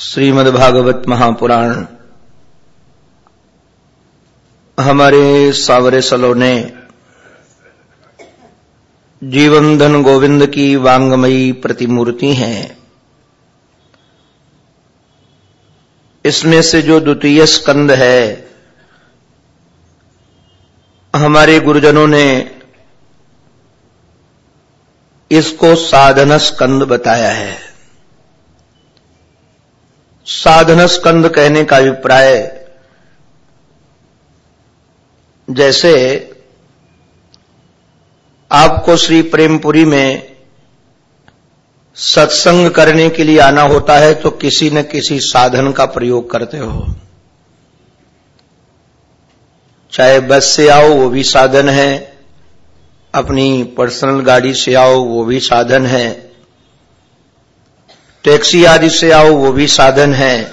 श्रीमद्भागवत महापुराण। हमारे सावरे सलोने जीवन धन गोविंद की वांगमयी प्रतिमूर्ति हैं। इसमें से जो द्वितीय स्कंद है, हमारे गुरुजनों ने इसको साधन स्कंद बताया है। साधन स्कंद कहने का अभिप्राय जैसे आपको श्री प्रेमपुरी में सत्संग करने के लिए आना होता है तो किसी न किसी साधन का प्रयोग करते हो। चाहे बस से आओ, वो भी साधन है। अपनी पर्सनल गाड़ी से आओ, वो भी साधन है। टैक्सी आदि से आओ, वो भी साधन है।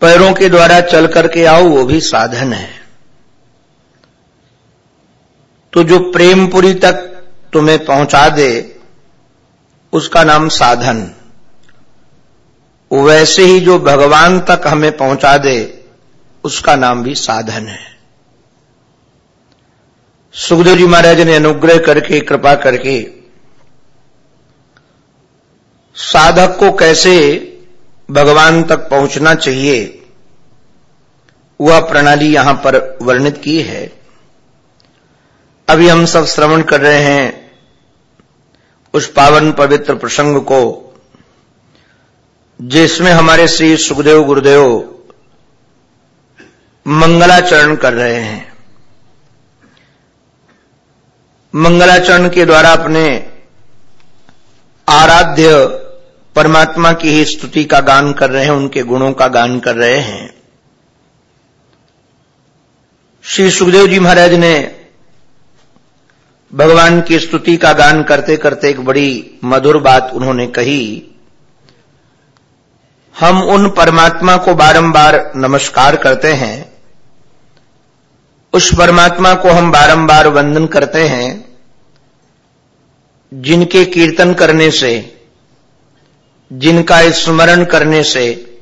पैरों के द्वारा चल करके आओ, वो भी साधन है। तो जो प्रेमपुरी तक तुम्हें पहुँचा दे, उसका नाम साधन। वैसे ही जो भगवान तक हमें पहुँचा दे, उसका नाम भी साधन है। सुखदेव जी महाराज ने अनुग्रह करके, कृपा करके साधक को कैसे भगवान तक पहुँचना चाहिए, वह प्रणाली यहाँ पर वर्णित की है। अभी हम सब श्रवण कर रहे हैं उस पावन पवित्र प्रसंग को, जिसमें हमारे श्री सुखदेव गुरुदेव मंगलाचरण कर रहे हैं। मंगलाचरण के द्वारा अपने आराध्य परमात्मा की ही स्तुति का गान कर रहे हैं, उनके गुणों का गान कर रहे हैं। श्री सुखदेव जी महाराज ने भगवान की स्तुति का गान करते करते एक बड़ी मधुर बात उन्होंने कही। हम उन परमात्मा को बारंबार नमस्कार करते हैं। उस परमात्मा को हम बारंबार वंदन करते हैं, जिनके कीर्तन करने से जिनका स्मरण करने से,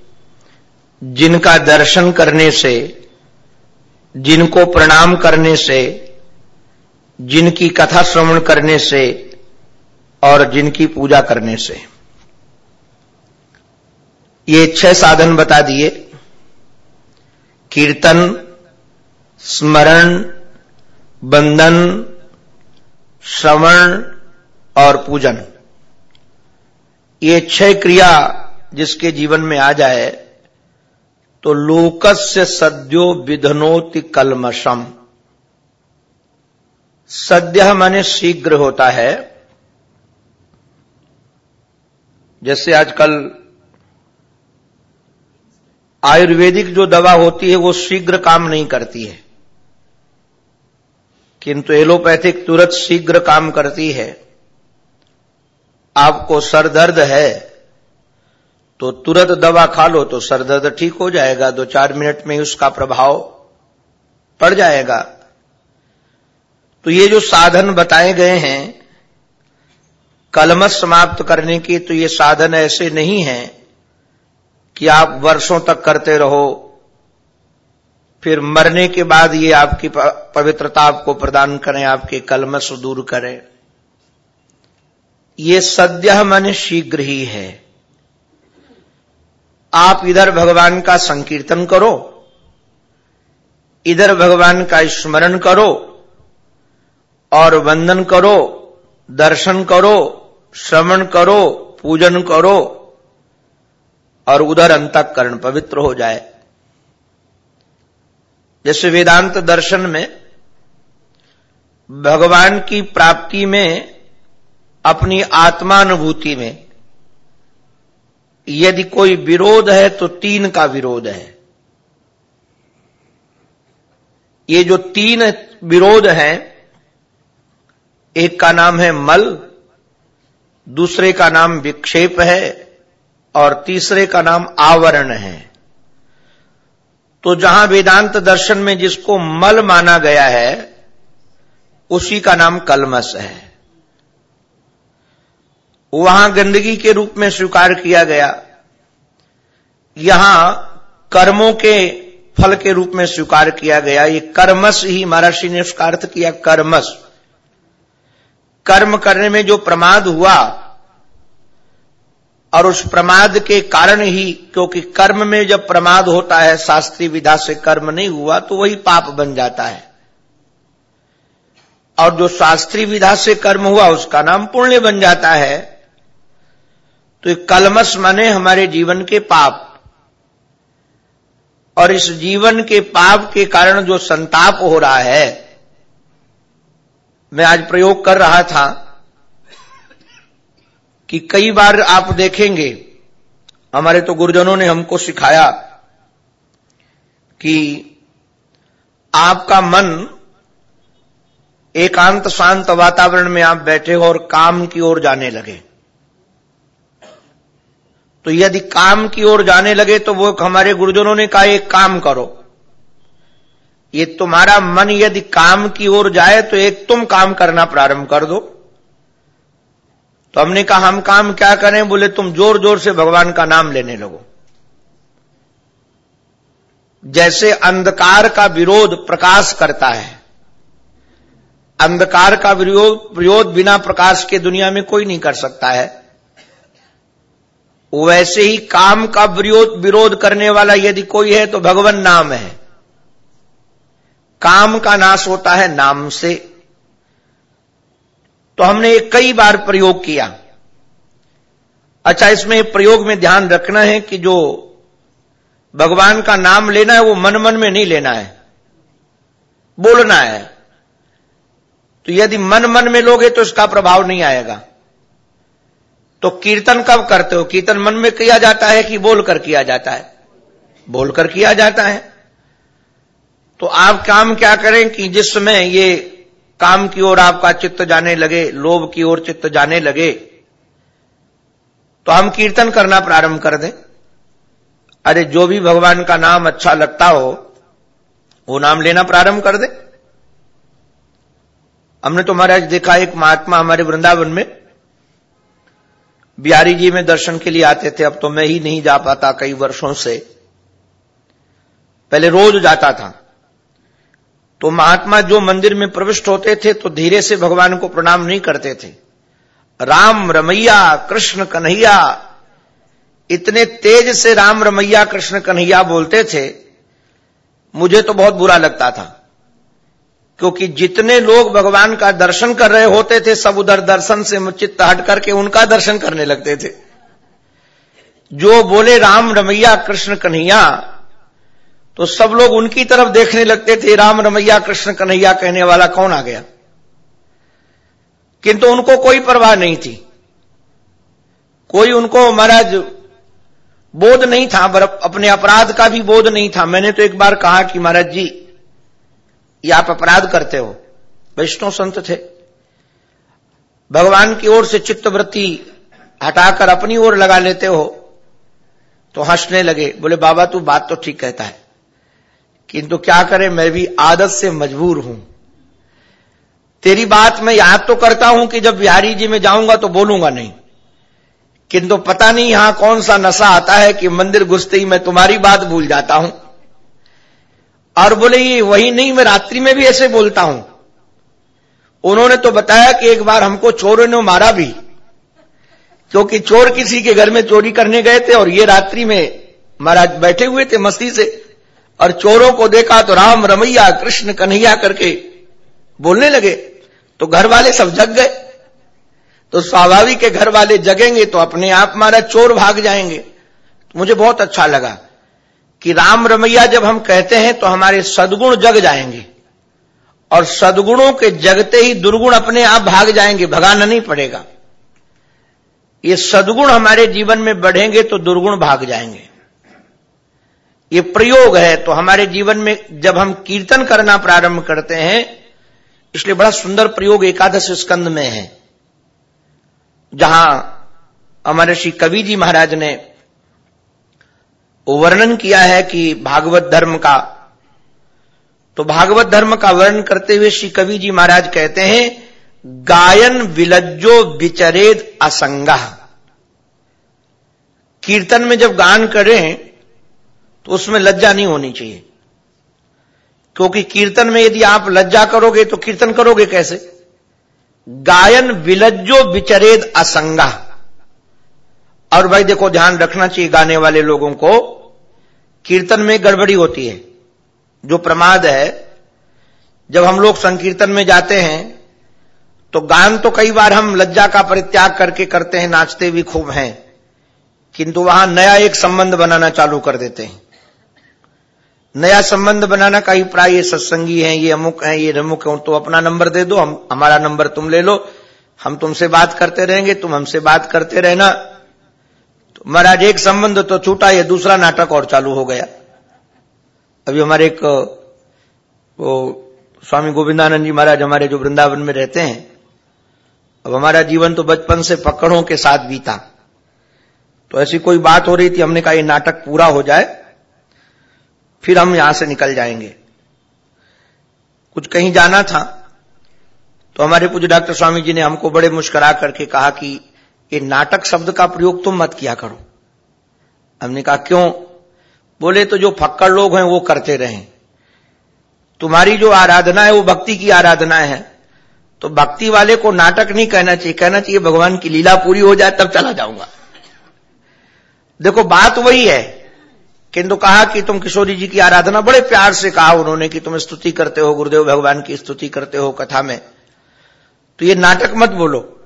जिनका दर्शन करने से, जिनको प्रणाम करने से, जिनकी कथा श्रवण करने से, और जिनकी पूजा करने से। ये छह साधन बता दिए। कीर्तन, स्मरण, बंधन, श्रवण और पूजन। ये छह क्रिया जिसके जीवन में आ जाए तो लोकस्य सद्यो विधनोति कलमशम सद्य माने शीघ्र होता है। जैसे आजकल आयुर्वेदिक जो दवा होती है, वो शीघ्र काम नहीं करती है। किंतु एलोपैथिक तुरंत शीघ्र काम करती है। आपको सर दर्द है तो तुरंत दवा खा लो तो सर दर्द ठीक हो जाएगा। दो चार मिनट में उसका प्रभाव पड़ जाएगा। तो ये जो साधन बताए गए हैं, कलमस समाप्त करने के तो ये साधन ऐसे नहीं है कि आप वर्षों तक करते रहो, फिर मरने के बाद ये आपकी पवित्रता आपको प्रदान करें, आपके कलमस दूर करें। ये सद्य मन शीघ्र ही है। आप इधर भगवान का संकीर्तन करो, इधर भगवान का स्मरण करो, और वंदन करो, दर्शन करो, श्रवण करो, पूजन करो, और उधर अंतकरण पवित्र हो जाए। जैसे वेदांत दर्शन में भगवान की प्राप्ति में अपनी आत्मानुभूति में, यदि कोई विरोध है तो तीन का विरोध है। ये जो तीन विरोध हैं, एक का नाम है मल, दूसरे का नाम विक्षेप है, और तीसरे का नाम आवरण है। तो जहाँ वेदांत दर्शन में जिसको मल माना गया है, उसी का नाम कलमस है। वहाँ गंदगी के रूप में स्वीकार किया गया। यहाँ कर्मों के फल के रूप में स्वीकार किया गया। ये कर्मस ही महर्षि ने उसका अर्थ किया कर्मस। कर्म करने में जो प्रमाद हुआ, और उस प्रमाद के कारण ही, क्योंकि कर्म में जब प्रमाद होता है शास्त्रीय विधा से कर्म नहीं हुआ तो वही पाप बन जाता है। और जो शास्त्रीय विधा से कर्म हुआ, उसका नाम पुण्य बन जाता है। तो कलमस माने हमारे जीवन के पाप। और इस जीवन के पाप के कारण जो संताप हो रहा है, मैं आज प्रयोग कर रहा था कि कई बार आप देखेंगे, हमारे तो गुरुजनों ने हमको सिखाया कि आपका मन एकांत शांत वातावरण में आप बैठे हो और काम की ओर जाने लगे। तो यदि काम की ओर जाने लगे तो वो हमारे गुरुजनों ने कहा, एक काम करो। ये तुम्हारा मन यदि काम की ओर जाए तो एक तुम काम करना प्रारंभ कर दो। तो हमने कहा, हम काम क्या करें? बोले, तुम ज़ोर ज़ोर से भगवान का नाम लेने लगो। जैसे अंधकार का विरोध प्रकाश करता है। अंधकार का विरोध विरोध बिना प्रकाश के दुनिया में कोई नहीं कर सकता है। वैसे ही काम का विरोध करने वाला यदि कोई है तो भगवान नाम है। काम का नाश होता है नाम से। तो हमने ये कई बार प्रयोग किया। अच्छा इसमें प्रयोग में ध्यान रखना है कि जो भगवान का नाम लेना है वो मन मन में नहीं लेना है। बोलना है। तो यदि मन मन में लोगे तो इसका प्रभाव नहीं आएगा। तो कीर्तन कब करते हो? कीर्तन मन में किया जाता है कि बोलकर किया जाता है? बोलकर किया जाता है। तो आप काम क्या करें कि जिस समय ये काम की ओर आपका चित्त जाने लगे, लोभ की ओर चित्त जाने लगे तो हम कीर्तन करना प्रारंभ कर दें। अरे, जो भी भगवान का नाम अच्छा लगता हो, वो नाम लेना प्रारंभ कर दे। हमने तो महाराज देखा एक महात्मा हमारे वृंदावन में बिहारी जी में दर्शन के लिए आते थे, अब तो मैं ही नहीं जा पाता कई वर्षों से। पहले रोज जाता था। तो महात्मा जो मंदिर में प्रविष्ट होते थे तो धीरे से भगवान को प्रणाम नहीं करते थे। राम रमैया, कृष्ण कन्हैया, इतने तेज से राम रमैया, कृष्ण कन्हैया बोलते थे, मुझे तो बहुत बुरा लगता था। क्योंकि जितने लोग भगवान का दर्शन कर रहे होते थे, सब उधर दर्शन से चित्त हट करके उनका दर्शन करने लगते थे। जो बोले, राम रमैया कृष्ण कन्हैया तो सब लोग उनकी तरफ़ देखने लगते थे, राम रमैया कृष्ण कन्हैया कहने वाला कौन आ गया? किंतु उनको कोई परवाह नहीं थी। कोई उनको, महाराज, बोध नहीं था अपने अपराध का भी बोध नहीं था। मैंने तो एक बार कहा कि, महाराज जी ये आप अपराध करते हो। वैष्णव संत थे। भगवान की ओर से चित्तवृत्ति हटाकर अपनी ओर लगा लेते हो तो हंसने लगे। बोले, बाबा, तू बात तो ठीक कहता है, किंतु क्या करें, मैं भी आदत से मजबूर हूँ। तेरी बात मैं याद तो करता हूँ कि जब बिहारी जी में जाऊँगा तो बोलूँगा नहीं। किंतु पता नहीं यहाँ कौन सा नशा आता है कि मंदिर घुसते ही मैं तुम्हारी बात भूल जाता हूँ। और बोले, ये वही नहीं, मैं रात्रि में भी ऐसे बोलता हूँ। उन्होंने तो बताया कि एक बार हमको चोरों ने मारा भी, क्योंकि चोर किसी के घर में चोरी करने गए थे और ये रात्रि में महाराज बैठे हुए थे मस्ती से, और चोरों को देखा तो राम, रमैया, कृष्ण, कन्हैया करके बोलने लगे। तो घर वाले सब जग गए। तो स्वाभाविक के घर वाले जगेंगे तो अपने आप मारा चोर भाग जाएँगे। तो मुझे बहुत अच्छा लगा। कि राम रमैया जब हम कहते हैं तो हमारे सदगुण जग जाएँगे। और सदगुणों के जगते ही दुर्गुण अपने आप भाग जाएँगे, भगाना नहीं पड़ेगा। ये सदगुण हमारे जीवन में बढ़ेंगे तो दुर्गुण भाग जाएँगे। ये प्रयोग है तो हमारे जीवन में जब हम कीर्तन करना प्रारंभ करते हैं, इसलिए बड़ा सुंदर प्रयोग एकादश स्कंद में है, जहाँ हमारे श्री कवि जी महाराज ने वर्णन किया है कि भागवत धर्म का तो भागवत धर्म का वर्णन करते हुए श्री कवि जी महाराज कहते हैं, गायन विलज्जो विचरेद असंगा। कीर्तन में जब गान करें तो उसमें लज्जा नहीं होनी चाहिए। क्योंकि कीर्तन में यदि आप लज्जा करोगे तो कीर्तन करोगे कैसे? गायन विलज्जो विचरेद असंगा। और भाई देखो, ध्यान रखना चाहिए गाने वाले लोगों को। कीर्तन में गड़बड़ी होती है, जो प्रमाद है। जब हम लोग संकीर्तन में जाते हैं तो गान तो कई बार हम लज्जा का परित्याग करके करते हैं, नाचते भी खूब हैं, किंतु वहाँ नया एक संबंध बनाना चालू कर देते हैं। नया संबंध बनाना का ही प्राय ये सत्संगी है, ये अमुक है, ये रमुक है तो अपना नंबर दे दो, हम, हमारा नंबर तुम ले लो, हम तुमसे बात करते रहेंगे, तुम हमसे बात करते रहना। महाराज, एक संबंध तो छूटा, ये दूसरा नाटक और चालू हो गया। अभी हमारे एक, वो स्वामी गोविंदानंद जी महाराज हमारे जो वृंदावन में रहते हैं, अब हमारा जीवन तो बचपन से पकड़ों के साथ बीता। तो ऐसी कोई बात हो रही थी, हमने कहा ये नाटक पूरा हो जाए, फिर हम यहाँ से निकल जाएँगे। कुछ कहीं जाना था तो हमारे पूज्य डॉक्टर स्वामी जी ने हमको बड़े मुस्करा करके कहा कि ये नाटक शब्द का प्रयोग तुम मत किया करो। हमने कहा, क्यों? बोले तो जो फक्कड़ लोग हैं, वो करते रहे। तुम्हारी जो आराधना है, वो भक्ति की आराधना है। तो भक्ति वाले को नाटक नहीं कहना चाहिए। कहना चाहिए, भगवान की लीला पूरी हो जाए, तब चला जाऊँगा। देखो, बात वही है। किंतु कहा कि तुम किशोरी जी की आराधना, बड़े प्यार से कहा उन्होंने कि तुम स्तुति करते हो, गुरुदेव भगवान की स्तुति करते हो कथा में। तो ये नाटक मत बोलो।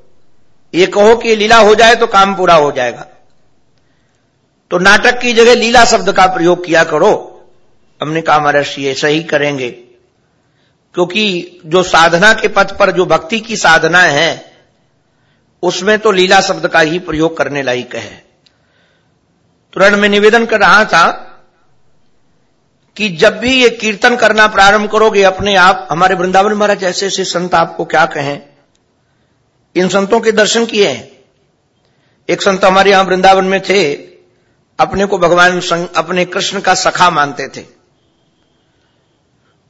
ये कहो कि लीला हो जाए तो काम पूरा हो जाएगा। तो नाटक की जगह लीला शब्द का प्रयोग किया करो। हमने कहा महर्षि ये सही करेंगे। क्योंकि जो साधना के पथ पर, जो भक्ति की साधना है, उसमें तो लीला शब्द का ही प्रयोग करने लायक है। तुरंत में निवेदन कर रहा था कि जब भी ये कीर्तन करना प्रारंभ करोगे अपने आप, हमारे वृंदावन महाराज ऐसे ऐसे संत आपको क्या कहें? इन संतों के दर्शन किए हैं। एक संत हमारे यहाँ वृंदावन में थे, अपने को भगवान अपने कृष्ण का सखा मानते थे।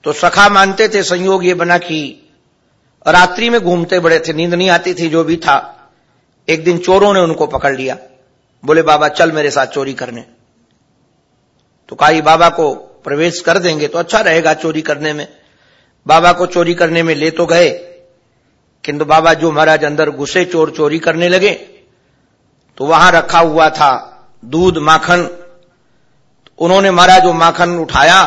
तो सखा मानते थे, संयोग ये बना कि रात्रि में घूमते बड़े थे, नींद नहीं आती थी, जो भी था। एक दिन चोरों ने उनको पकड़ लिया। बोले, बाबा, चल मेरे साथ चोरी करने। तो कहा बाबा को प्रवेश कर देंगे तो अच्छा रहेगा चोरी करने में। बाबा को चोरी करने में ले तो गए किंतु बाबा जो महाराज अंदर घुसे चोर चोरी करने लगे तो वहाँ रखा हुआ था दूध माखन। उन्होंने महाराज वो माखन उठाया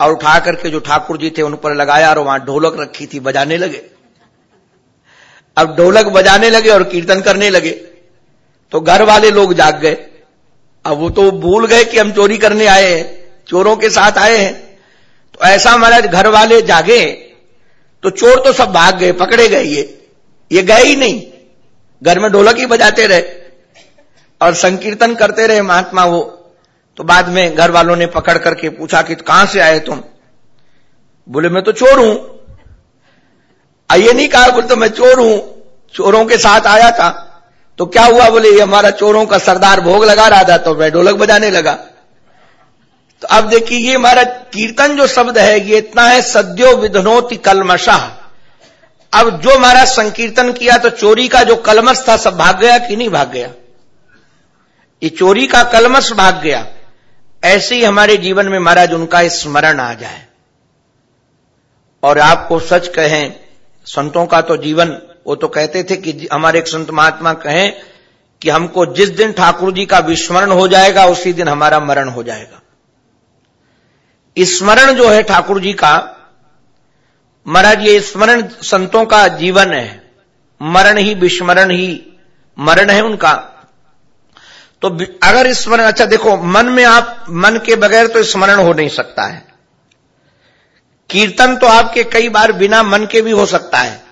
और उठा करके जो ठाकुर जी थे उन पर लगाया और वहाँ ढोलक रखी थी, बजाने लगे। अब ढोलक बजाने लगे और कीर्तन करने लगे तो घर वाले लोग जाग गए। अब वो तो भूल गए कि हम चोरी करने आए हैं, चोरों के साथ आए हैं। तो ऐसा महाराज घर वाले जागे तो चोर तो सब भाग गए, पकड़े गए ये। ये गए ही नहीं। घर में ढोलक ही बजाते रहे और संकीर्तन करते रहे महात्मा वो। तो बाद में घर वालों ने पकड़ करके पूछा कि कहाँ से आए तुम? बोले, मैं तो चोर हूँ। ये नहीं कहा, बोले तो मैं चोर हूँ। चोरों के साथ आया था। तो क्या हुआ? बोले, ये हमारा चोरों का सरदार भोग लगा रहा था तो मैं ढोलक बजाने लगा। तो अब देखिए, ये हमारा कीर्तन जो शब्द है, ये इतना है, सद्यो विधनोति कलमशाह अब जो हमारा संकीर्तन किया तो चोरी का जो कलमश था, सब भाग गया कि नहीं भाग गया? ये चोरी का कलमश भाग गया। ऐसे ही हमारे जीवन में महाराज उनका स्मरण आ जाए। और आपको सच कहें, संतों का तो जीवन, वो तो कहते थे कि हमारे एक संत महात्मा कहें कि हमको जिस दिन ठाकुर जी का विस्मरण हो जाएगा, उसी दिन हमारा मरण हो जाएगा। स्मरण जो है ठाकुर जी का, महाराज ये स्मरण संतों का जीवन है। मरण ही विस्मरण ही मरण है उनका। तो अगर स्मरण अच्छा देखो, मन में आप, मन के बगैर तो स्मरण हो नहीं सकता है। कीर्तन तो आपके कई बार बिना मन के भी हो सकता है।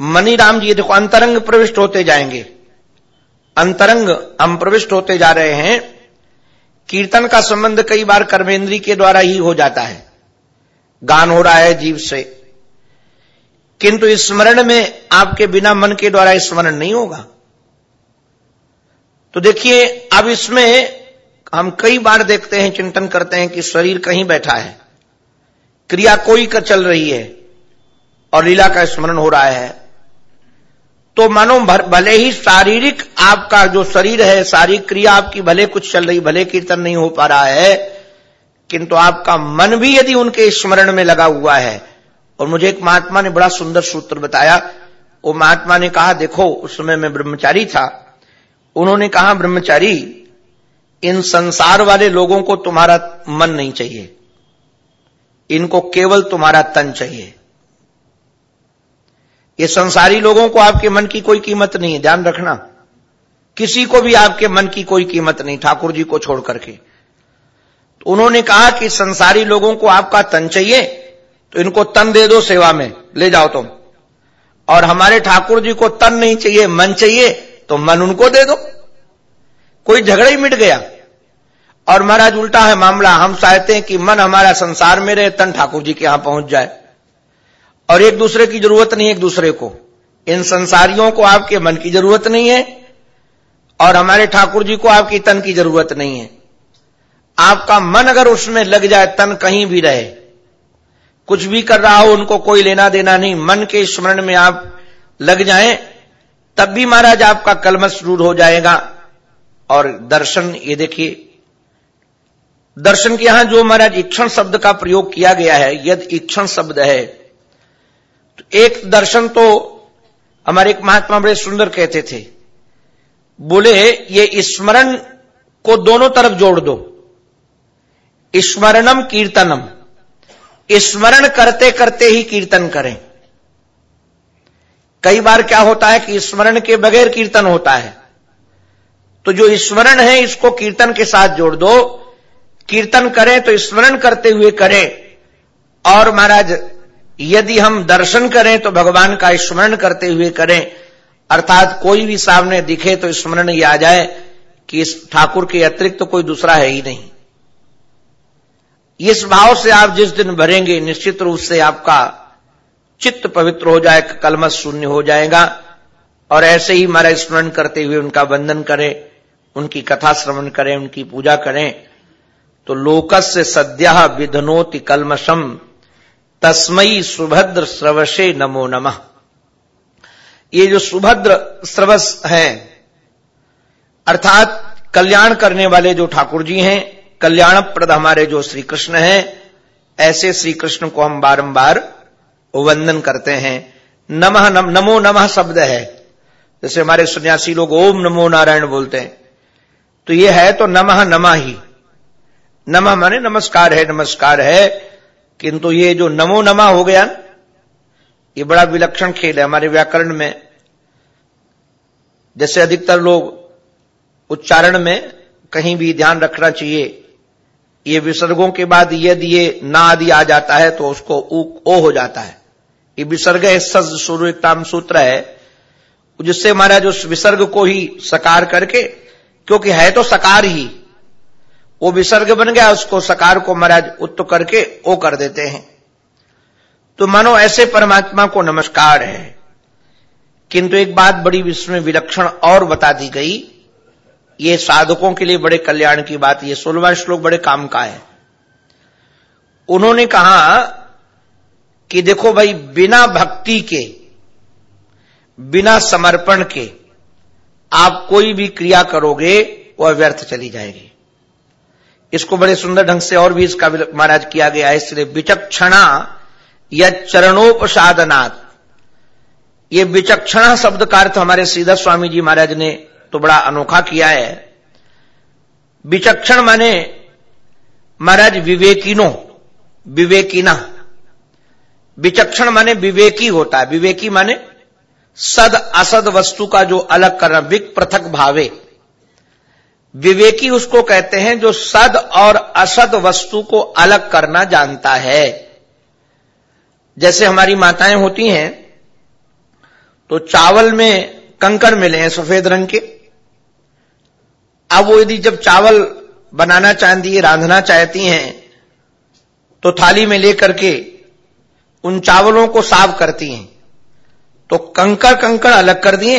मनीराम जी देखो, अंतरंग प्रविष्ट होते जाएँगे। अंतरंग हम प्रविष्ट होते जा रहे हैं। कीर्तन का संबंध कई बार कर्मेंद्री के द्वारा ही हो जाता है। गान हो रहा है जीव से। किंतु स्मरण में आपके बिना मन के द्वारा स्मरण नहीं होगा। तो देखिए, अब इसमें हम कई बार देखते हैं, चिंतन करते हैं कि शरीर कहीं बैठा है। क्रिया कोई कर चल रही है और लीला का स्मरण हो रहा है। तो मानो भले ही शारीरिक आपका जो शरीर है सारी क्रिया आपकी भले कुछ चल रही, भले कीर्तन नहीं हो पा रहा है, किंतु आपका मन भी यदि उनके स्मरण में लगा हुआ है, और मुझे एक महात्मा ने बड़ा सुंदर सूत्र बताया। वो महात्मा ने कहा, देखो, उस समय मैं ब्रह्मचारी था। उन्होंने कहा, ब्रह्मचारी, इन संसार वाले लोगों को तुम्हारा मन नहीं चाहिए। इनको केवल तुम्हारा तन चाहिए। ये संसारी लोगों को आपके मन की कोई कीमत नहीं है, ध्यान रखना। किसी को भी आपके मन की कोई कीमत नहीं, ठाकुर जी को छोड़ करके। तो उन्होंने कहा कि संसारी लोगों को आपका तन चाहिए तो इनको तन दे दो सेवा में, ले जाओ तुम। और हमारे ठाकुर जी को तन नहीं चाहिए, मन चाहिए तो मन उनको दे दो। कोई झगड़ा ही मिट गया। और महाराज, उल्टा है मामला, हम चाहते हैं कि मन हमारा संसार में रहे, तन ठाकुर जी के यहाँ पहुँच जाए। और एक दूसरे की ज़रूरत नहीं एक दूसरे को। इन संसारियों को आपके मन की ज़रूरत नहीं है और हमारे ठाकुर जी को आपकी तन की ज़रूरत नहीं है। आपका मन अगर उसमें लग जाए, तन कहीं भी रहे, कुछ भी कर रहा हो, उनको कोई लेना देना नहीं, मन के स्मरण में आप लग जाएँ, तब भी महाराज आपका कलमस दूर हो जाएगा। और दर्शन, ये देखिए, दर्शन के यहाँ जो महाराज इक्षण शब्द का प्रयोग किया गया है, यदि इक्षण शब्द है एक दर्शन तो हमारे एक महात्मा बड़े सुंदर कहते थे। बोले, ये स्मरण को दोनों तरफ़ जोड़ दो। स्मरणम कीर्तनम। स्मरण करते करते ही कीर्तन करें। कई बार क्या होता है कि स्मरण के बगैर कीर्तन होता है। तो जो स्मरण है, इसको कीर्तन के साथ जोड़ दो। कीर्तन करें तो स्मरण करते हुए करें। और महाराज यदि हम दर्शन करें तो भगवान का स्मरण करते हुए करें, अर्थात कोई भी सामने दिखे तो स्मरण ही आ जाए कि इस ठाकुर के अतिरिक्त तो कोई दूसरा है ही नहीं। इस भाव से आप जिस दिन भरेंगे, निश्चित रूप से आपका चित्त पवित्र हो जाए, कलमस शून्य हो जाएगा, और ऐसे ही हमारा स्मरण करते हुए उनका वंदन करें, उनकी कथा श्रवण करें, उनकी पूजा करें तो लोकस से सद्या विधनोति कलमशम। तस्मयी सुभद्र स्रवशे नमो नमः। ये जो सुभद्र स्रवस हैं अर्थात कल्याण करने वाले जो ठाकुर जी हैं कल्याण प्रद हमारे जो श्री कृष्ण हैं ऐसे श्री कृष्ण को हम बारंबार वंदन करते हैं। नमः नम, नमो नमः शब्द है। जैसे हमारे सन्यासी लोग ओम नमो नारायण बोलते हैं। तो ये है तो नमः नमा ही। नमः माने नमस्कार है नमस्कार है। किंतु ये जो नमो नमा हो गया ये बड़ा विलक्षण खेल है हमारे व्याकरण में। जैसे अधिकतर लोग उच्चारण में कहीं भी ध्यान रखना चाहिए, ये विसर्गों के बाद यदि ये ना आदि आ जाता है तो उसको ओ हो जाता है। ये विसर्ग सज सूर्यताम सूत्र है, जिससे महाराज उस विसर्ग को ही सकार करके, क्योंकि है तो सकार ही वो विसर्ग बन गया, उसको सकार को महाराज उत्त करके ओ कर देते हैं। तो मानो ऐसे परमात्मा को नमस्कार है। किंतु एक बात बड़ी इसमें विलक्षण और बता दी गई। ये साधकों के लिए बड़े कल्याण की बात, ये सोलवा श्लोक बड़े काम का है। उन्होंने कहा कि देखो भाई, बिना भक्ति के, बिना समर्पण के आप कोई भी क्रिया करोगे, वह व्यर्थ चली जाएगी। इसको बड़े सुंदर ढंग से और भी इसका महाराज किया गया है। इसलिए विचक्षणा या चरणोपसादनाथ ये विचक्षणा शब्द का अर्थ हमारे सीधा स्वामी जी महाराज ने तो बड़ा अनोखा किया है। विचक्षण माने महाराज विवेकिनो, विवेकिना। विचक्षण माने विवेकी होता है। विवेकी माने सद असद वस्तु का जो अलग करना, विक पृथक भावे। विवेकी उसको कहते हैं जो सद और असद वस्तु को अलग करना जानता है। जैसे हमारी माताएँ होती हैं तो चावल में कंकड़ मिले हैं सफ़ेद रंग के। अब वो यदि जब चावल बनाना चाहती है रांधना चाहती हैं तो थाली में लेकर के उन चावलों को साफ़ करती हैं। तो कंकड़ कंकड़ अलग कर दिए।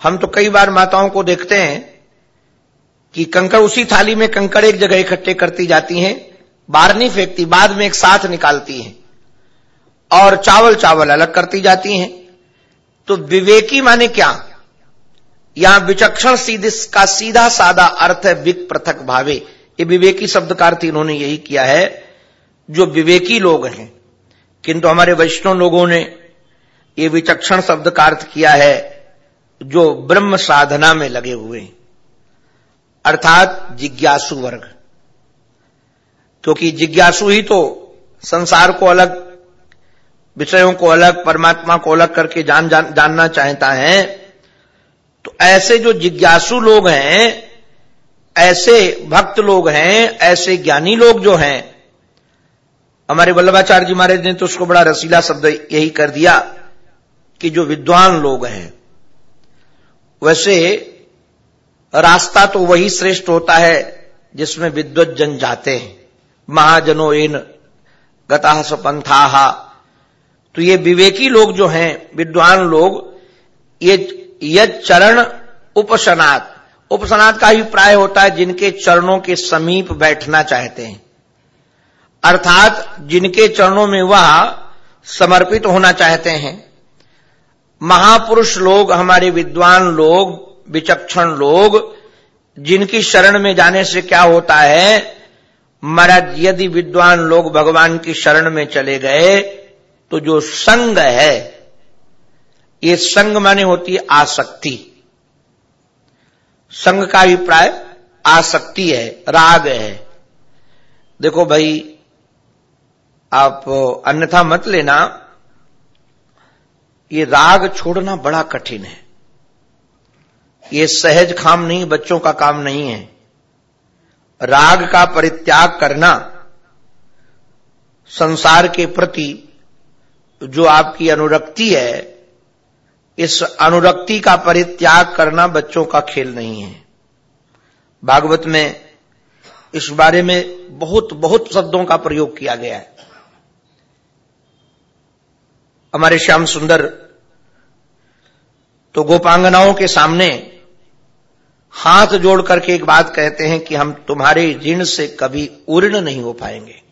हम तो कई बार माताओं को देखते हैं कि कंकड़ उसी थाली में कंकड़ एक जगह इकट्ठे करती जाती हैं, बाहर नहीं फेंकती, बाद में एक साथ निकालती हैं और चावल चावल अलग करती जाती हैं। तो विवेकी माने क्या? यहाँ विचक्षण सीधे का सीधा साधा अर्थ है विक पृथक भावे। ये विवेकी शब्द का अर्थ इन्होंने यही किया है, जो विवेकी लोग हैं। किंतु हमारे वैष्णव लोगों ने ये विचक्षण शब्द का अर्थ किया है, जो ब्रह्म साधना में लगे हुए हैं। अर्थात जिज्ञासु वर्ग। क्योंकि जिज्ञासु ही तो संसार को अलग विषयों को अलग परमात्मा को अलग करके जान, जान जानना चाहता है तो ऐसे जो जिज्ञासु लोग हैं ऐसे भक्त लोग हैं ऐसे ज्ञानी लोग जो हैं हमारे वल्लभाचार्य जी महाराज ने तो उसको बड़ा रसीला शब्द यही कर दिया कि जो विद्वान लोग हैं वैसे रास्ता तो वही श्रेष्ठ होता है जिसमें विद्वत जन जाते हैं। महाजनो इन गता पंथा तो ये विवेकी लोग जो हैं, विद्वान लोग, ये यद चरण उपसनात। उपसनात का अभिप्राय होता है जिनके चरणों के समीप बैठना चाहते हैं। अर्थात जिनके चरणों में वह समर्पित होना चाहते हैं। महापुरुष लोग, हमारे विद्वान लोग विचक्षण लोग जिनकी शरण में जाने से क्या होता है? महाराज, यदि विद्वान लोग भगवान की शरण में चले गए तो जो संग है, ये संग माने होती है आसक्ति। संग का अभिप्राय, आसक्ति है, राग है। देखो भाई, आप अन्यथा मत लेना, ये राग छोड़ना बड़ा कठिन है। ये सहज काम नहीं, बच्चों का काम नहीं है। राग का परित्याग करना संसार के प्रति जो आपकी अनुरक्ति है, इस अनुरक्ति का परित्याग करना बच्चों का खेल नहीं है। भागवत में इस बारे में बहुत बहुत शब्दों का प्रयोग किया गया है। हमारे श्याम सुंदर तो गोपांगनाओं के सामने हाथ जोड़ करके एक बात कहते हैं कि हम तुम्हारे ऋण से कभी उर्ण नहीं हो पाएँगे।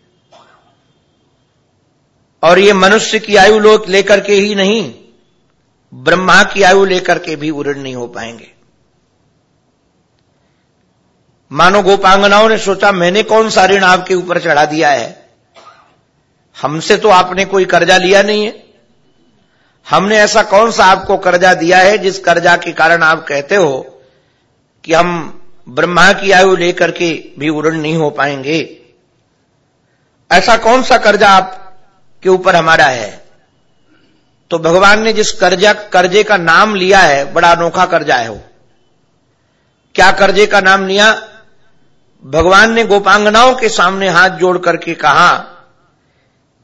और ये मनुष्य की आयु लोक लेकर के ही नहीं, ब्रह्मा की आयु लेकर के भी उर्ण नहीं हो पाएँगे। मानो गोपांगनाओं ने सोचा, मैंने कौन सा ऋण आपके ऊपर चढ़ा दिया है? हमसे तो आपने कोई कर्जा लिया नहीं है। हमने ऐसा कौन सा आपको कर्जा दिया है जिस कर्जा के कारण आप कहते हो कि हम ब्रह्मा की आयु लेकर के भी उड़न नहीं हो पाएँगे। ऐसा कौन सा कर्जा आप के ऊपर हमारा है? तो भगवान ने जिस कर्जा, कर्जे का नाम लिया है, बड़ा अनोखा कर्जा है वो। क्या कर्जे का नाम लिया? भगवान ने गोपांगनाओं के सामने हाथ जोड़ करके कहा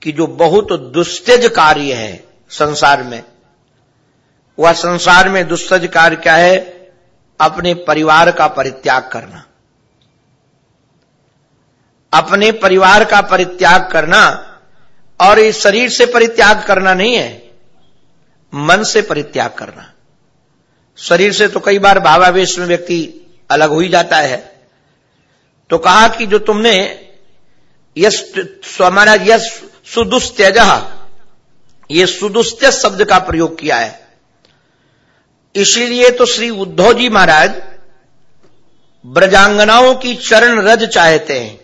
कि जो बहुत दुस्तेज कार्य है संसार में, वह संसार में दुस्तज कार्य क्या है? अपने परिवार का परित्याग करना। अपने परिवार का परित्याग करना और इस शरीर से परित्याग करना नहीं है, मन से परित्याग करना। शरीर से तो कई बार भावावेश में व्यक्ति अलग हो ही जाता है। तो कहा कि जो तुमने यश हमारा यश सुदुस्त्यज, ये सुदुस्त्य शब्द का प्रयोग किया है। इसीलिए तो श्री उद्धव जी महाराज ब्रजांगनाओं की चरण रज चाहते हैं।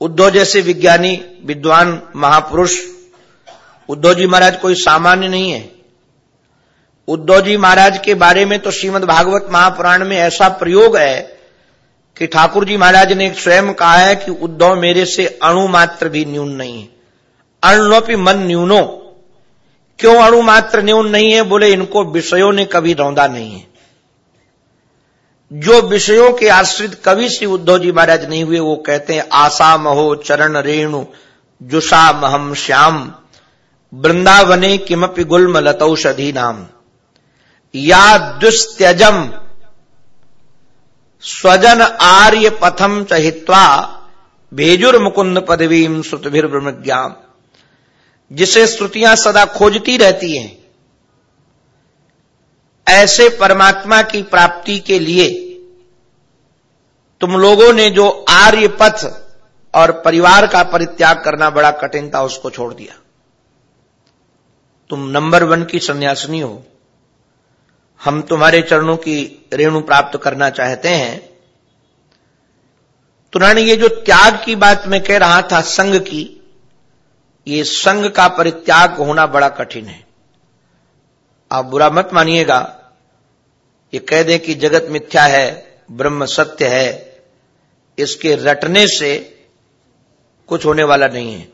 उद्धव जैसे विज्ञानी, विद्वान, महापुरुष, उद्धव जी महाराज कोई सामान्य नहीं है। उद्धव जी महाराज के बारे में तो श्रीमद भागवत महापुराण में ऐसा प्रयोग है कि ठाकुर जी महाराज ने स्वयं कहा है कि उद्धव मेरे से अणु मात्र भी न्यून नहीं है। अणुपि मन न्यूनो। क्यों अणु मात्र न्यून नहीं है? बोले, इनको विषयों ने कभी रौंदा नहीं है। जो विषयों के आश्रित कवि श्री उद्धव जी महाराज नहीं हुए, वो कहते हैं आशा महो चरण रेणु जुषा महम श्याम, वृंदावने किमपि गुल्म लतौषधि नाम। या दुस्त्यजम स्वजन आर्य पथम चहित्वा भेजुर मुकुंद पदवीम सुतभिर ब्रह्मज्ञाम जिसे श्रुतियाँ सदा खोजती रहती हैं, ऐसे परमात्मा की प्राप्ति के लिए तुम लोगों ने जो आर्य पथ और परिवार का परित्याग करना बड़ा कठिन था, उसको छोड़ दिया। तुम नंबर वन की सन्यासिनी हो। हम तुम्हारे चरणों की रेणु प्राप्त करना चाहते हैं। तो उन्होंने ये जो त्याग की बात मैं कह रहा था संघ की ये संघ का परित्याग होना बड़ा कठिन है। आप बुरा मत मानिएगा। ये कह दें कि जगत मिथ्या है, ब्रह्म सत्य है। इसके रटने से कुछ होने वाला नहीं है।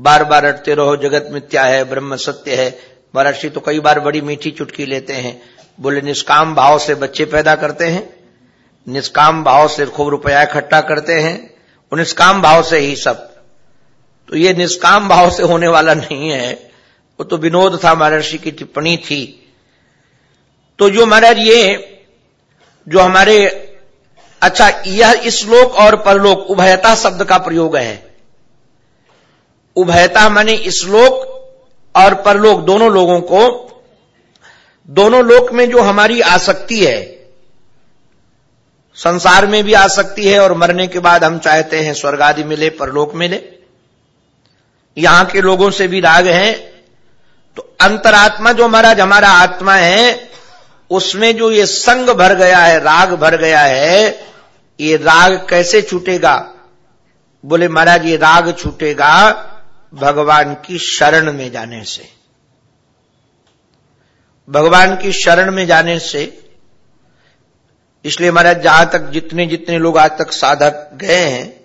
बार बार रटते रहो, जगत मिथ्या है, ब्रह्म सत्य है। महर्षि तो कई बार बड़ी मीठी चुटकी लेते हैं। बोले, निष्काम भाव से बच्चे पैदा करते हैं, निष्काम भाव से खूब रुपया इकट्ठा करते हैं, और निष्काम भाव से ही सब। तो ये निष्काम भाव से होने वाला नहीं है। वो तो विनोद था महर्षि की टिप्पणी थी। तो जो महाराज ये, जो हमारे अच्छा यह इस लोक और परलोक, उभयता शब्द का प्रयोग है। उभयता माने इस लोक और परलोक, दोनों लोगों को। दोनों लोक में जो हमारी आसक्ति है, संसार में भी आसक्ति है और मरने के बाद हम चाहते हैं स्वर्ग आदि मिले, परलोक मिले। यहाँ के लोगों से भी राग है तो अंतरात्मा जो महाराज हमारा आत्मा है, उसमें जो ये संग भर गया है, राग भर गया है, ये राग कैसे छूटेगा? बोले, महाराज, ये राग छूटेगा भगवान की शरण में जाने से। भगवान की शरण में जाने से। इसलिए महाराज, जहाँ तक जितने जितने लोग आज तक साधक गए हैं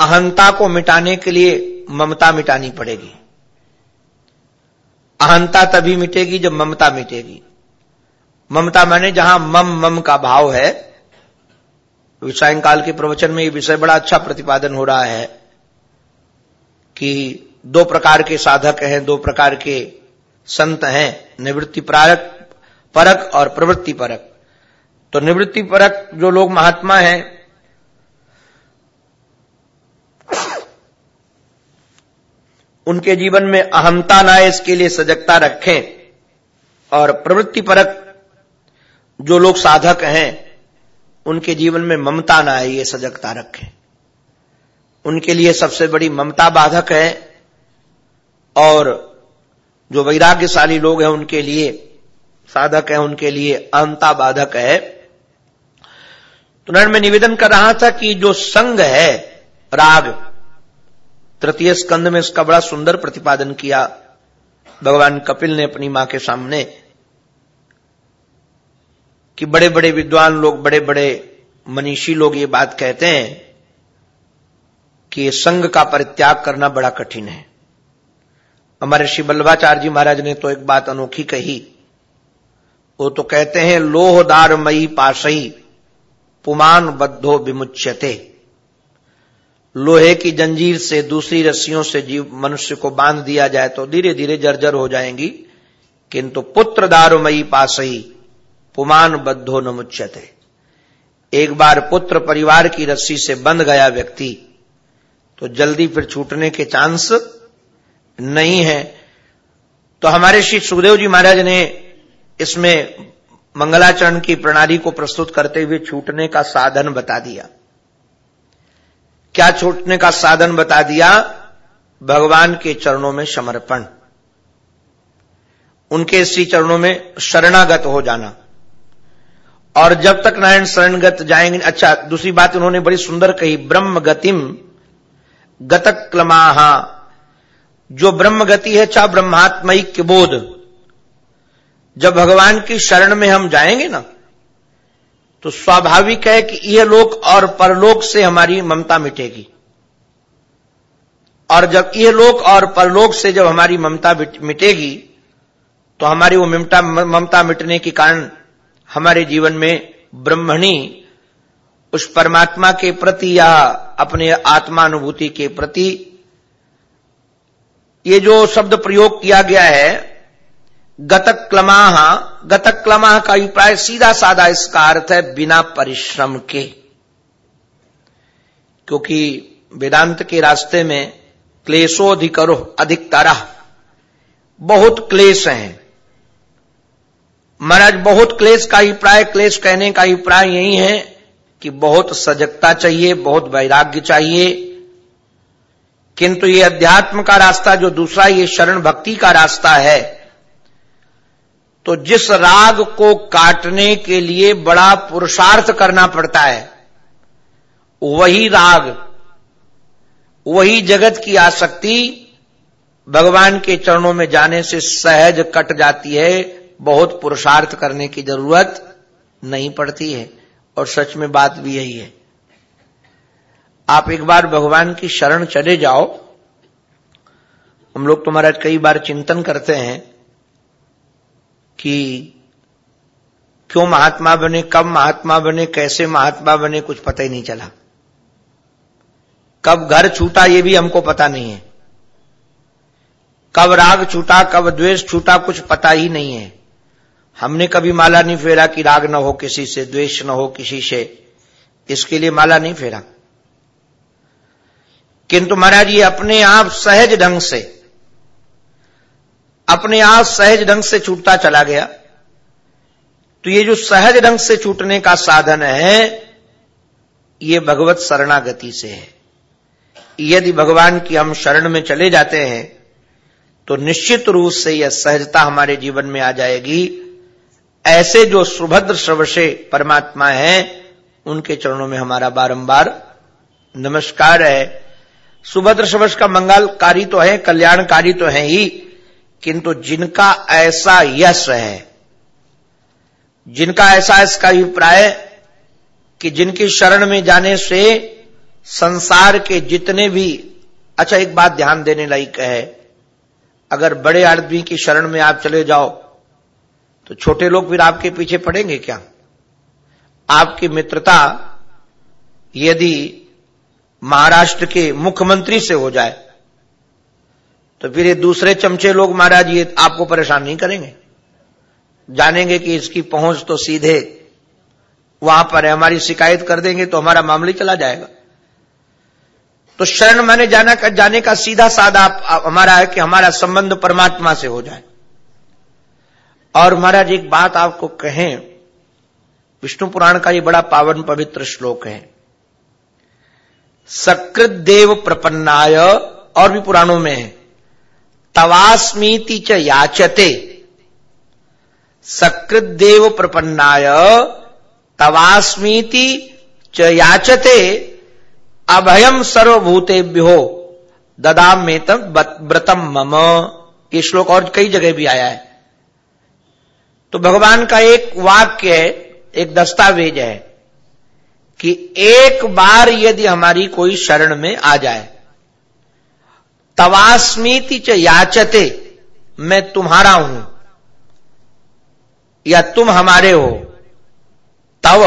अहंता को मिटाने के लिए ममता मिटानी पड़ेगी। अहंता तभी मिटेगी जब ममता मिटेगी। ममता माने जहाँ मम मम का भाव है। सायंकाल के प्रवचन में ये विषय बड़ा अच्छा प्रतिपादन हो रहा है कि दो प्रकार के साधक हैं, दो प्रकार के संत हैं, निवृत्ति प्रारक, परक और प्रवृत्ति परक। तो निवृत्ति परक जो लोग महात्मा हैं उनके जीवन में अहमता ना इसके लिए सजगता रखें। और प्रवृत्ति परक जो लोग साधक हैं, उनके जीवन में ममता ना आए, ये सजगता रखें। उनके लिए सबसे बड़ी ममता बाधक है, और जो वैराग्यशाली लोग हैं, उनके लिए, साधक है, उनके लिए अहंता बाधक है। तो नर में निवेदन कर रहा था कि जो संग है, राग तृतीय स्कंद में इसका बड़ा सुंदर प्रतिपादन किया। भगवान कपिल ने अपनी माँ के सामने कि बड़े बड़े विद्वान लोग बड़े बड़े मनीषी लोग ये बात कहते हैं कि संघ का परित्याग करना बड़ा कठिन है। हमारे श्री बल्लभाचार्य जी महाराज ने तो एक बात अनोखी कही। वो तो कहते हैं लोहदार मई पाशई पुमान बद्धो विमुच्यते। लोहे की जंजीर से दूसरी रस्सियों से जीव, मनुष्य को बाँध दिया जाए तो धीरे धीरे जर्जर हो जाएँगी। किंतु पुत्र दारुमयी पास ही पुमान बद्धो न एक बार पुत्र परिवार की रस्सी से बंध गया व्यक्ति तो जल्दी फिर छूटने के चांस नहीं है। तो हमारे श्री सुखदेव जी महाराज ने इसमें मंगलाचरण की प्रणाली को प्रस्तुत करते हुए छूटने का साधन बता दिया। क्या छूटने का साधन बता दिया? भगवान के चरणों में समर्पण। उनके श्री चरणों में शरणागत हो जाना। और जब तक नारायण शरणगत जाएँगे अच्छा दूसरी बात उन्होंने बड़ी सुंदर कही ब्रह्म गतिम गतक्लमाहा। जो ब्रह्म गति है, चाह ब्रह्मात्मक बोध। जब भगवान की शरण में हम जाएँगे ना तो स्वाभाविक है कि यह लोक और परलोक से हमारी ममता मिटेगी। और जब यह लोक और परलोक से जब हमारी ममता मिटेगी तो हमारी वो ममता ममता मिटने के कारण हमारे जीवन में ब्रह्मणी उस परमात्मा के प्रति या अपने आत्मानुभूति के प्रति ये जो शब्द प्रयोग किया गया है गतक क्लमाह गतक क्लमाह का अभिप्राय सीधा साधा इसका अर्थ है बिना परिश्रम के। क्योंकि वेदांत के रास्ते में क्लेशोधिकरो अधिक तरह बहुत क्लेश हैं। महाराज, बहुत क्लेश का अभिप्राय, क्लेश कहने का अभिप्राय यही है कि बहुत सजगता चाहिए, बहुत वैराग्य चाहिए। किंतु ये अध्यात्म का रास्ता, जो दूसरा ये शरण भक्ति का रास्ता है तो जिस राग को काटने के लिए बड़ा पुरुषार्थ करना पड़ता है, वही राग, वही जगत की आसक्ति भगवान के चरणों में जाने से सहज कट जाती है, बहुत पुरुषार्थ करने की ज़रूरत नहीं पड़ती है। और सच में बात भी यही है। आप एक बार भगवान की शरण चले जाओ। हम लोग तो महाराज कई बार चिंतन करते हैं। कि क्यों महात्मा बने, कब महात्मा बने, कैसे महात्मा बने, कुछ पता ही नहीं चला। कब घर छूटा ये भी हमको पता नहीं है। कब राग छूटा, कब द्वेष छूटा, कुछ पता ही नहीं है। हमने कभी माला नहीं फेरा कि राग न हो किसी से, द्वेष न हो किसी से। इसके लिए माला नहीं फेरा। किंतु महाराज ये अपने आप सहज ढंग से अपने आप सहज ढंग से छूटता चला गया। तो ये जो सहज ढंग से छूटने का साधन है, ये भगवत शरणागति से है। यदि भगवान की हम शरण में चले जाते हैं तो निश्चित रूप से यह सहजता हमारे जीवन में आ जाएगी। ऐसे जो सुभद्र श्रवशे परमात्मा हैं, उनके चरणों में हमारा बारंबार नमस्कार है। सुभद्र श्रवश का मंगलकारी तो है, कल्याणकारी तो है ही किंतु जिनका ऐसा यश है, जिनका ऐसा इसका अभिप्राय कि जिनकी शरण में जाने से संसार के जितने भी अच्छा एक बात ध्यान देने लायक है, अगर बड़े आदमी की शरण में आप चले जाओ तो छोटे लोग फिर आपके पीछे पड़ेंगे क्या? आपकी मित्रता यदि महाराष्ट्र के मुख्यमंत्री से हो जाए तो फिर ये दूसरे चमचे लोग महाराज, ये आपको परेशान नहीं करेंगे? जानेंगे कि इसकी पहुँच तो सीधे वहाँ पर है, हमारी शिकायत कर देंगे तो हमारा मामला चला जाएगा। तो शरण माने जाना का, जाने का सीधा साधा हमारा है कि हमारा संबंध परमात्मा से हो जाए। और महाराज, एक बात आपको कहें, विष्णु पुराण का ये बड़ा पावन पवित्र श्लोक है। सकृत देव प्रपन्नाय, और भी पुराणों में है। तवास्मीति च याचते। सकृत देव प्रपन्नाय तवास्मीति च याचते। अभयम सर्वभूतेभ्यो ददाम में व्रतम मम। ये श्लोक और कई जगह भी आया है। तो भगवान का एक वाक्य है, एक दस्तावेज़ है कि एक बार यदि हमारी कोई शरण में आ जाए तवास्मीति च याचते, मैं तुम्हारा हूँ, या तुम हमारे हो। तव,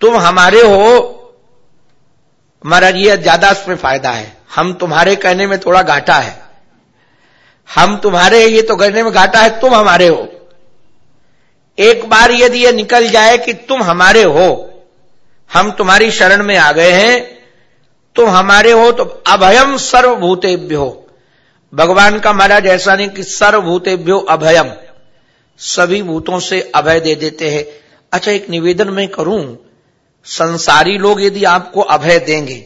तुम हमारे हो, महाराज, ये ज़्यादा उसमें फ़ायदा है। हम तुम्हारे कहने में थोड़ा घाटा है। हम तुम्हारे, ये तो कहने में घाटा है, तुम हमारे हो। एक बार यदि ये निकल जाए कि तुम हमारे हो, हम तुम्हारी शरण में आ गए हैं तुम हमारे हो तो अभयम सर्वभूतेभ्यो। भगवान का महाराज ऐसा नहीं कि सर्वभूतेभ्यो अभयम। सभी भूतों से अभय दे देते हैं। अच्छा एक निवेदन मैं करूँ संसारी लोग यदि आपको अभय देंगे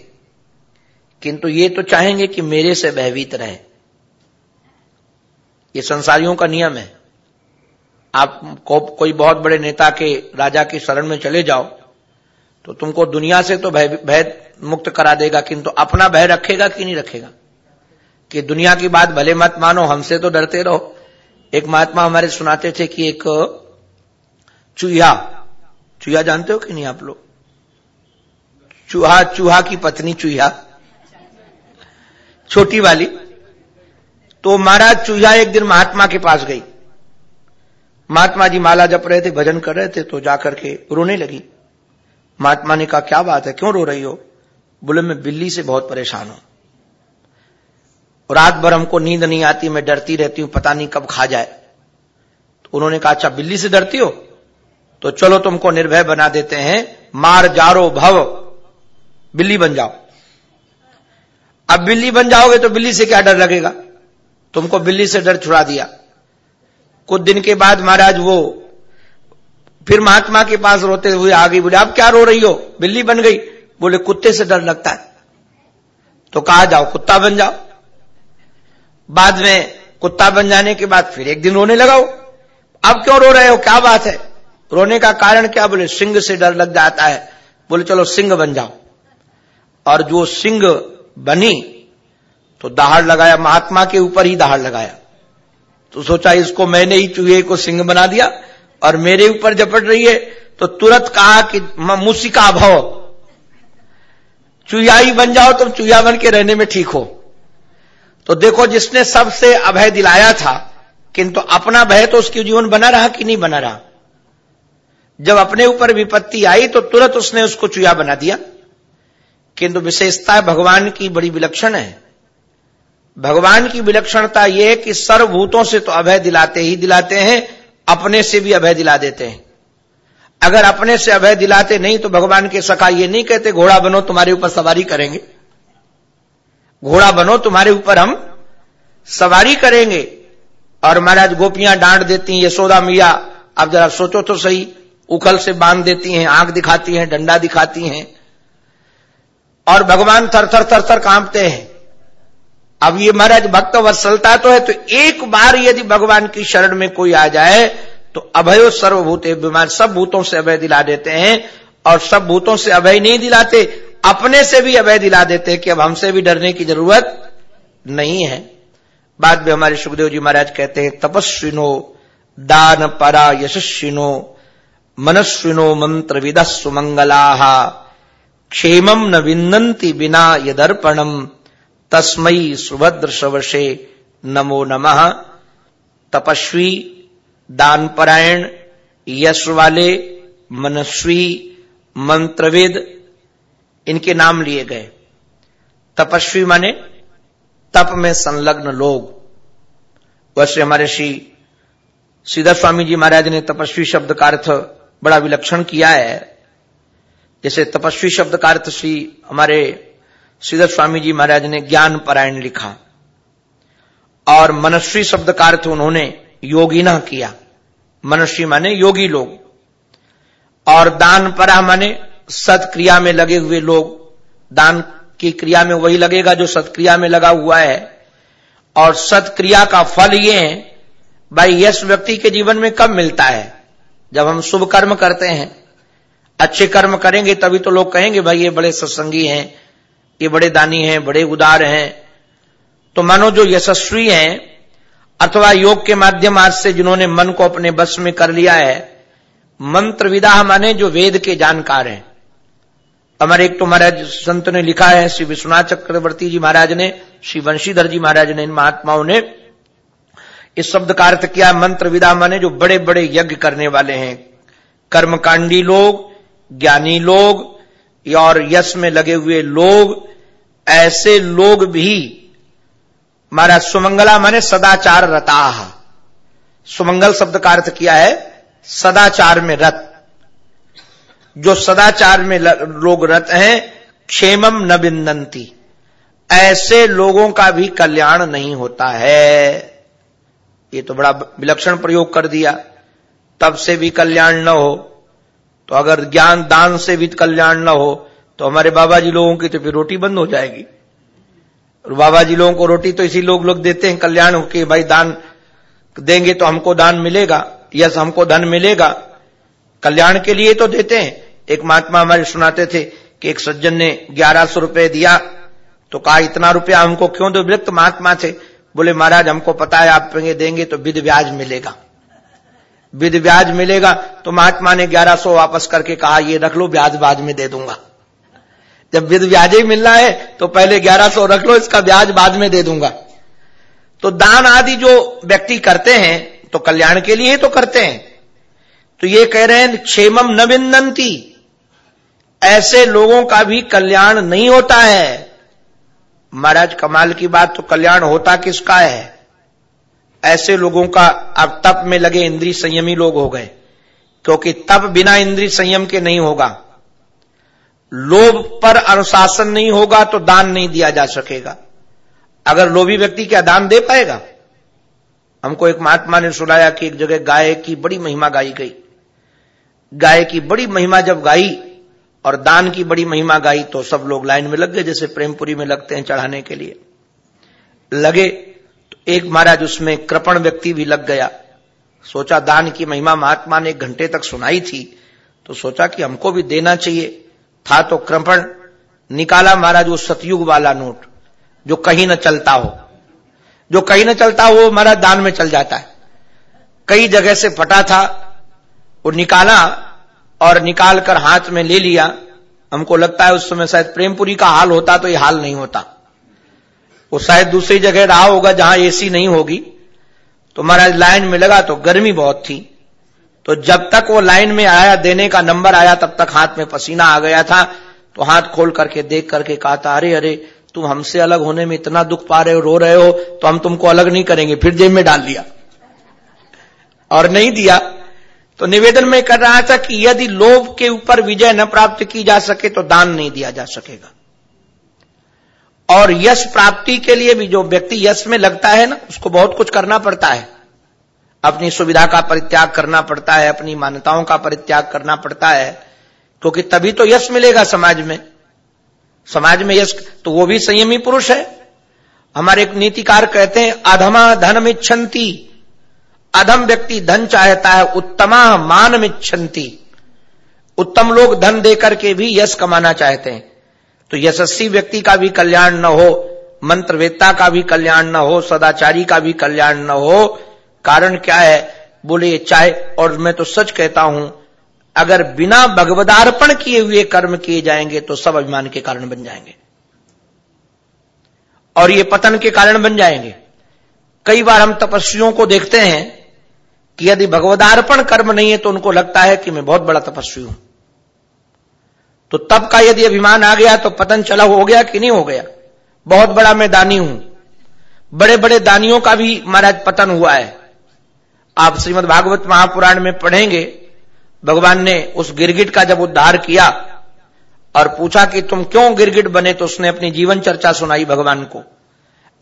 किंतु ये तो चाहेंगे कि मेरे से भयभीत रहे। ये संसारियों का नियम है। आप को, कोई बहुत बड़े नेता के राजा की शरण में चले जाओ तो तुमको दुनिया से तो भय भय मुक्त करा देगा, किंतु अपना भय रखेगा कि नहीं रखेगा? कि दुनिया की बात भले मत मानो, हमसे तो डरते रहो। एक महात्मा हमारे सुनाते थे कि एक चूहा चूहा जानते हो कि नहीं आप लोग? चूहा चूहा की पत्नी चूहा, छोटी वाली। तो महाराज चूहा एक दिन महात्मा के पास गई। महात्मा जी माला जप रहे थे, भजन कर रहे थे तो जाकर के रोने लगी। महात्मा ने कहा, क्या बात है? क्यों रो रही हो? बोले, मैं बिल्ली से बहुत परेशान हूँ। रात भर हमको नींद नहीं आती, मैं डरती रहती हूँ, पता नहीं कब खा जाए। तो उन्होंने कहा अच्छा बिल्ली से डरती हो? तो चलो तुमको निर्भय बना देते हैं। मार जारो भव। बिल्ली बन जाओ। अब बिल्ली बन जाओगे तो बिल्ली से क्या डर लगेगा? तुमको बिल्ली से डर छुड़ा दिया। कुछ दिन के बाद महाराज वो फिर महात्मा के पास रोते हुए आ गई बोले, अब क्या रो रही हो? बिल्ली बन गई। बोले, कुत्ते से डर लगता है। तो कहा, जाओ, कुत्ता बन जाओ। बाद में कुत्ता बन जाने के बाद फिर एक दिन रोने लगाओ अब क्यों रो रहे हो? क्या बात है? रोने का कारण क्या? बोले, सिंह से डर लग जाता है। बोले, चलो, सिंह बन जाओ। और जो सिंह बनी तो दहाड़ लगाया, महात्मा के ऊपर ही दहाड़ लगाया। तो सोचा, इसको मैंने ही चूहे को सिंह बना दिया। और मेरे ऊपर झपट रही है तो तुरंत कहा कि मूसिका अभाव। चुयाई बन जाओ तुम चुया बन के रहने में ठीक हो। तो देखो, जिसने सबसे अभय दिलाया था, किंतु अपना भय तो उसके जीवन बना रहा कि नहीं बना रहा? जब अपने ऊपर विपत्ति आई तो तुरंत उसने उसको चुया बना दिया। किंतु विशेषता भगवान की बड़ी विलक्षण है। भगवान की विलक्षणता यह कि सर्वभूतों से तो अभय दिलाते ही दिलाते हैं अपने से भी अभय दिला देते हैं। अगर अपने से अभय दिलाते नहीं तो भगवान के सखा ये नहीं कहते, घोड़ा बनो, तुम्हारे ऊपर सवारी करेंगे। घोड़ा बनो, तुम्हारे ऊपर हम सवारी करेंगे। और महाराज गोपियाँ डांट देती हैं, यशोदा मिया, आप जरा सोचो तो सही, उखल से बाँध देती हैं आँख दिखाती हैं, डंडा दिखाती हैं। और भगवान थर थर थर थर कांपते हैं। अब ये महाराज भक्त वत्सलता तो है तो एक बार यदि भगवान की शरण में कोई आ जाए तो अभयो सर्वभूत बीमार सब भूतों से अभय दिला देते हैं, और सब भूतों से अभय नहीं दिलाते, अपने से भी अभय दिला देते हैं कि अब हमसे भी डरने की ज़रूरत नहीं है। बाद में हमारे सुखदेव जी महाराज कहते हैं, तपस्विनो, दान परा यशस्विनो, मनस्विनो मंत्र विदस्व सुमंगला क्षेमम न विन्नति बिना यदर्पणम। तस्मयी सुभद्र सवशे नमो नमः। तपस्वी, दानपरायण यश वाले मनस्वी, मंत्रविद, इनके नाम लिए गए। तपस्वी माने तप में संलग्न लोग। वैसे हमारे श्री सीधा स्वामी जी महाराज ने तपस्वी शब्द का अर्थ बड़ा विलक्षण किया है। जैसे तपस्वी शब्द का अर्थ श्री हमारे सीधा स्वामी जी महाराज ने ज्ञान परायण लिखा। और मनस्वी शब्द का अर्थ उन्होंने योगिना किया। मनुष्य माने योगी लोग। और दान परा माने सत्क्रिया में लगे हुए लोग। दान की क्रिया में वही लगेगा जो सत्क्रिया में लगा हुआ है। और सत्क्रिया का फल ये है, भाई यश व्यक्ति के जीवन में कब मिलता है? जब हम शुभ कर्म करते हैं, अच्छे कर्म करेंगे तभी तो लोग कहेंगे, भाई ये बड़े सत्संगी हैं ये बड़े दानी हैं, बड़े उदार हैं। तो मानो जो यशस्वी हैं, अथवा योग के माध्यम आज से जिन्होंने मन को अपने बस में कर लिया है मंत्र विदा माने जो वेद के जानकार हैं। हमारे एक तो महाराज संत ने लिखा है, श्री विश्वनाथ चक्रवर्ती जी महाराज ने, श्री वंशीधर जी महाराज ने, इन महात्माओं ने, इस शब्द का अर्थ किया मंत्र विदा माने जो बड़े बड़े यज्ञ करने वाले हैं। कर्मकांडी लोग, ज्ञानी लोग और यश में लगे हुए लोग ऐसे लोग भी महाराज सुमंगला माने सदाचार रता। सुमंगल शब्द का अर्थ किया है, सदाचार में रत। जो सदाचार में लोग रत हैं, क्षेमम न बिंदंती ऐसे लोगों का भी कल्याण नहीं होता है। ये तो बड़ा विलक्षण प्रयोग कर दिया। तब से भी कल्याण न हो तो अगर ज्ञान दान से भी कल्याण न हो तो हमारे बाबा जी लोगों की तो फिर रोटी बंद हो जाएगी। और बाबा जी लोगों को रोटी तो इसी लोग लोग देते हैं, कल्याण के भाई दान देंगे तो हमको दान मिलेगा, यस हमको धन मिलेगा। कल्याण के लिए तो देते हैं। एक महात्मा हमारे सुनाते थे कि एक सज्जन ने ग्यारह सौ दिया तो कहा, इतना रुपया हमको क्यों दो? विरक्त महात्मा थे। बोले, महाराज, हमको पता है, आप देंगे तो विध ब्याज मिलेगा। विध ब्याज मिलेगा। तो महात्मा ने ग्यारह सौ वापस करके कहा, ये रख लो, ब्याज बाद में दे दूँगा। जब विध ब्याज ही मिलना है तो पहले ग्यारह सौ रख लो, इसका ब्याज बाद में दे दूँगा। तो दान आदि जो व्यक्ति करते हैं तो कल्याण के लिए तो करते हैं। तो ये कह रहे हैं, क्षेमम न बिंदंती ऐसे लोगों का भी कल्याण नहीं होता है। महाराज, कमाल की बात तो कल्याण होता किसका है? ऐसे लोगों का अब तप में लगे इंद्री संयमी लोग हो गए, क्योंकि तप बिना इंद्री संयम के नहीं होगा। लोभ पर अनुशासन नहीं होगा तो दान नहीं दिया जा सकेगा। अगर लोभी व्यक्ति क्या दान दे पाएगा? हमको एक महात्मा ने सुनाया कि एक जगह गाय की बड़ी महिमा गाई गई। गाय की बड़ी महिमा जब गाई और दान की बड़ी महिमा गाई तो सब लोग लाइन में लग गए, जैसे प्रेमपुरी में लगते हैं चढ़ाने के लिए। लगे तो एक महाराज उसमें कृपण व्यक्ति भी लग गया। सोचा दान की महिमा महात्मा ने एक घंटे तक सुनाई थी तो सोचा कि हमको भी देना चाहिए। था तो कृपण निकाला महाराज वो सतयुग वाला नोट, जो कहीं न चलता हो। जो कहीं न चलता हो, वो महाराज दान में चल जाता है। कई जगह से फटा था, वो निकाला और निकाल कर हाथ में ले लिया। हमको लगता है उस समय शायद प्रेमपुरी का हाल होता तो ये हाल नहीं होता। वो शायद दूसरी जगह रहा होगा जहाँ एसी नहीं होगी। तो महाराज लाइन में लगा तो गर्मी बहुत थी। तो जब तक वो लाइन में आया, देने का नंबर आया, तब तक हाथ में पसीना आ गया था। तो हाथ खोल करके देख करके कहा था अरे अरे, तुम हमसे अलग होने में इतना दुख पा रहे हो, रो रहे हो तो हम तुमको अलग नहीं करेंगे, फिर जेब में डाल दिया और नहीं दिया। तो निवेदन में कर रहा था कि यदि लोभ के ऊपर विजय न प्राप्त की जा सके तो दान नहीं दिया जा सकेगा। और यश प्राप्ति के लिए भी जो व्यक्ति यश में लगता है ना, उसको बहुत कुछ करना पड़ता है। अपनी सुविधा का परित्याग करना पड़ता है, अपनी मान्यताओं का परित्याग करना पड़ता है, क्योंकि तभी तो यश मिलेगा समाज में। समाज में यश तो वो भी संयमी पुरुष है। हमारे एक नीतिकार कहते हैं, अधमा धन मिच्छन्ति अधम व्यक्ति धन चाहता है, उत्तमा मान मिच्छन्ति। उत्तम लोग धन देकर के भी यश कमाना चाहते हैं। तो यशस्वी व्यक्ति का भी कल्याण न हो, मंत्रवेत्ता का भी कल्याण न हो, सदाचारी का भी कल्याण न हो कारण क्या है? बोले चाहे और मैं तो सच कहता हूँ, अगर बिना भगवदार्पण किए हुए कर्म किए जाएँगे तो सब अभिमान के कारण बन जाएँगे। और ये पतन के कारण बन जाएँगे। कई बार हम तपस्वियों को देखते हैं कि यदि भगवदार्पण कर्म नहीं है तो उनको लगता है कि मैं बहुत बड़ा तपस्वी हूँ। तो तब का यदि अभिमान आ गया तो पतन चला हो गया कि नहीं हो गया? बहुत बड़ा मैं दानी हूँ। बड़े बड़े दानियों का भी महाराज पतन हुआ है। आप श्रीमद भागवत महापुराण में पढ़ेंगे, भगवान ने उस गिरगिट का जब उद्धार किया और पूछा कि तुम क्यों गिरगिट बने तो उसने अपनी जीवन चर्चा सुनाई भगवान को।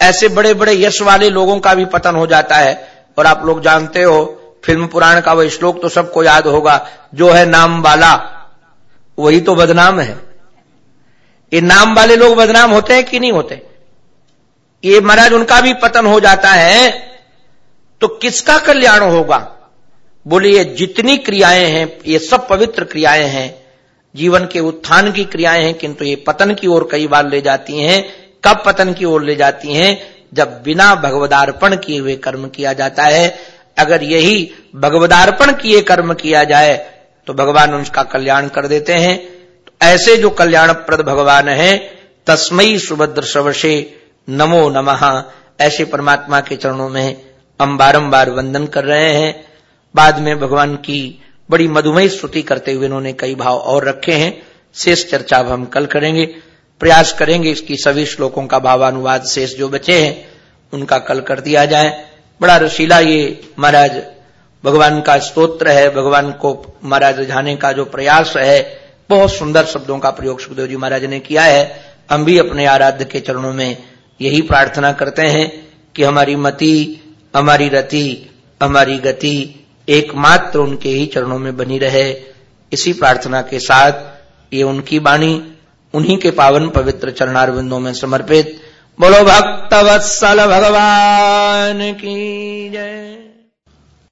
ऐसे बड़े बड़े यश वाले लोगों का भी पतन हो जाता है, और आप लोग जानते हो, फ़िल्म पुराण का वह श्लोक तो सबको याद होगा, जो है नाम वाला वही तो बदनाम है। ये नाम वाले लोग बदनाम होते हैं कि नहीं होते? ये महाराज उनका भी पतन हो जाता है तो किसका कल्याण होगा? बोले, ये जितनी क्रियाएँ हैं, ये सब पवित्र क्रियाएँ हैं, जीवन के उत्थान की क्रियाएँ हैं, किंतु ये पतन की ओर कई बार ले जाती हैं। कब पतन की ओर ले जाती हैं? जब बिना भगवदार्पण किए हुए कर्म किया जाता है। अगर यही भगवदार्पण किए कर्म किया जाए तो भगवान उसका कल्याण कर देते हैं। तो ऐसे जो कल्याण प्रद भगवान है तस्मयी सुभद्र सवशे नमो नमः, ऐसे परमात्मा के चरणों में हम बारंबार वंदन कर रहे हैं। बाद में भगवान की बड़ी मधुमयी स्तुति करते हुए उन्होंने कई भाव और रखे हैं। शेष चर्चा अब हम कल करेंगे। प्रयास करेंगे इसकी सभी श्लोकों का भावानुवाद शेष जो बचे हैं, उनका कल कर दिया जाए। बड़ा रसीला ये महाराज, भगवान का स्तोत्र है, भगवान को महाराज जाने का जो प्रयास है, बहुत सुंदर शब्दों का प्रयोग सुखदेव जी महाराज ने किया है। हम भी अपने आराध्य के चरणों में यही प्रार्थना करते हैं कि हमारी मति हमारी रति, हमारी गति एकमात्र उनके ही चरणों में बनी रहे। इसी प्रार्थना के साथ ये उनकी वाणी उन्हीं के पावन पवित्र चरणार में समर्पित। बोलो भक्त वत्सल भगवान की जय।